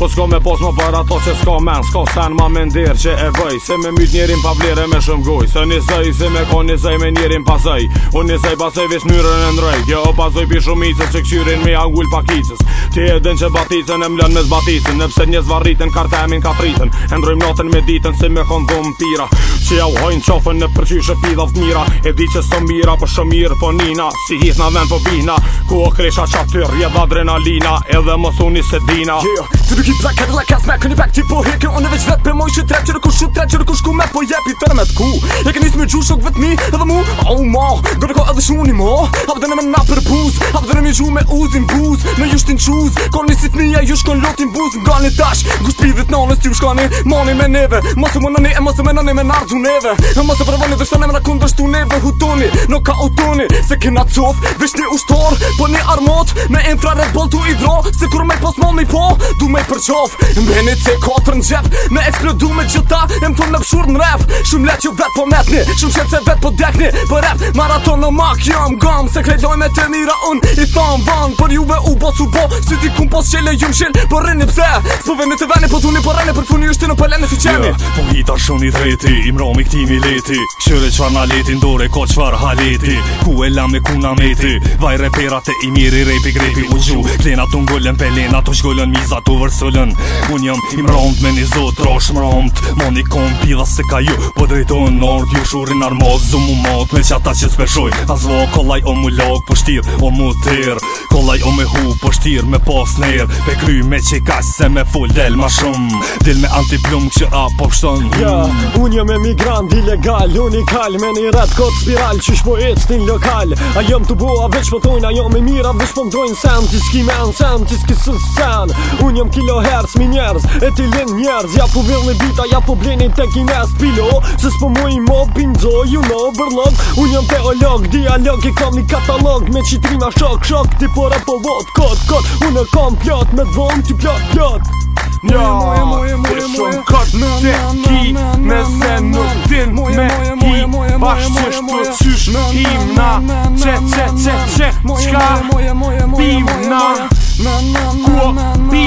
Po s'ko me pos më për ato se s'ko men S'ko sen ma me ndirë që e vëj Se me myt njerin pa vlerë me shumë goj Se një zëj, se me ko një zëj me njerin pa zëj Unë një zëj pasaj vish njërën e ndrej Kjo o pasoj pi shumicës që këqyrin me angull pa kicës Ti e din që baticën e mlën me zbaticën Nëpse një zvarritën, kartemin ka fritën E ndrojmë notën me ditën se me kon dhumë tira Që ja u hojnë qofën në përqyshë pida vëtmira E di që së mira për po shumirë për po nina Si hithna ven për po bina Ku o kresha qatyr, jedha adrenalina Edhe mos unë se dina yeah. Se duki plakar la kas me këni pak ti po heke Onë veç vet për moj shë tre që rëkush shë tre që rëkush ku me po jep i tërë me t'ku E ke njës me gjush shok vetë mi edhe mu Au ma, gërë ko edhe shuni ma Hapë dhe me na për buz Hapë dhe me gju me uzin buz Me ju shtin quz Kon një sit mija ju shkon lotin buz Nga një tash Gu shpidhit në nës t'ju shkani Mani me neve Mosu më nëni e mosu me nëni me nardhu neve E mosu përvoni dhe shtonem po Me intra red bol t'u me përqof Mbeni të kotër në gjep Me eksplodu me gjitha Jem të në pëshur në ref Shumë let ju vet po metni Shumë qëtë se vet po dekni Për rep maraton në mak Jam gam Se krejdoj me të mira un I tham van Për juve u bo su bo Si ti kum pos qele jim shil Për rini pse Së po veni të veni Po thuni për po rani Për funi është në pëllene si qeni Po hita shumë i dreti I mrom i këtimi leti Qyre qfar na leti Ndore ko qfar haleti Ku e lam e ku na meti Vaj reperat e i miri Rejpi grepi u gju Plena të ngullen pelena Të shgullen mizat over për Unë jam i mrond, me një zotë, rosh mrond Ma një kom pila se ka ju Po drejto në nord, ju shurin armod Zdo mu mot, me që ata që s'peshoj A zvo, kolaj o mu log, po shtir O mu tir, kolaj o me hu, po shtir Me pas nir, pe kry me që i kash Se me full del ma shum Dil me antiplum që a po pështon ja, Unë jam emigrant, ilegal Unikal, me një ratë kot spiral Që shpo e të lokal A jam të bua, veç po thojnë, a jam mira Veç po më drojnë sen, s'ki men sen, s'ki jam kilohertz Mi njerëz, e ti lën njerëz Ja po vill një bita, ja po bleni te kines Pilo, se s'po mu i mo bindzo You know, bërlog, unë jam teolog Dialog, i kam një katalog Me qitrina shok, shok, ti pora po vot Kot, kot, unë e kam pjot Me dvom ti pjot, pjot Ja, e shumë kot në te ki Nëse në, din me hi Bashë që shtu cysh him na Qe, qe, qe, qe, qka Bim na Kua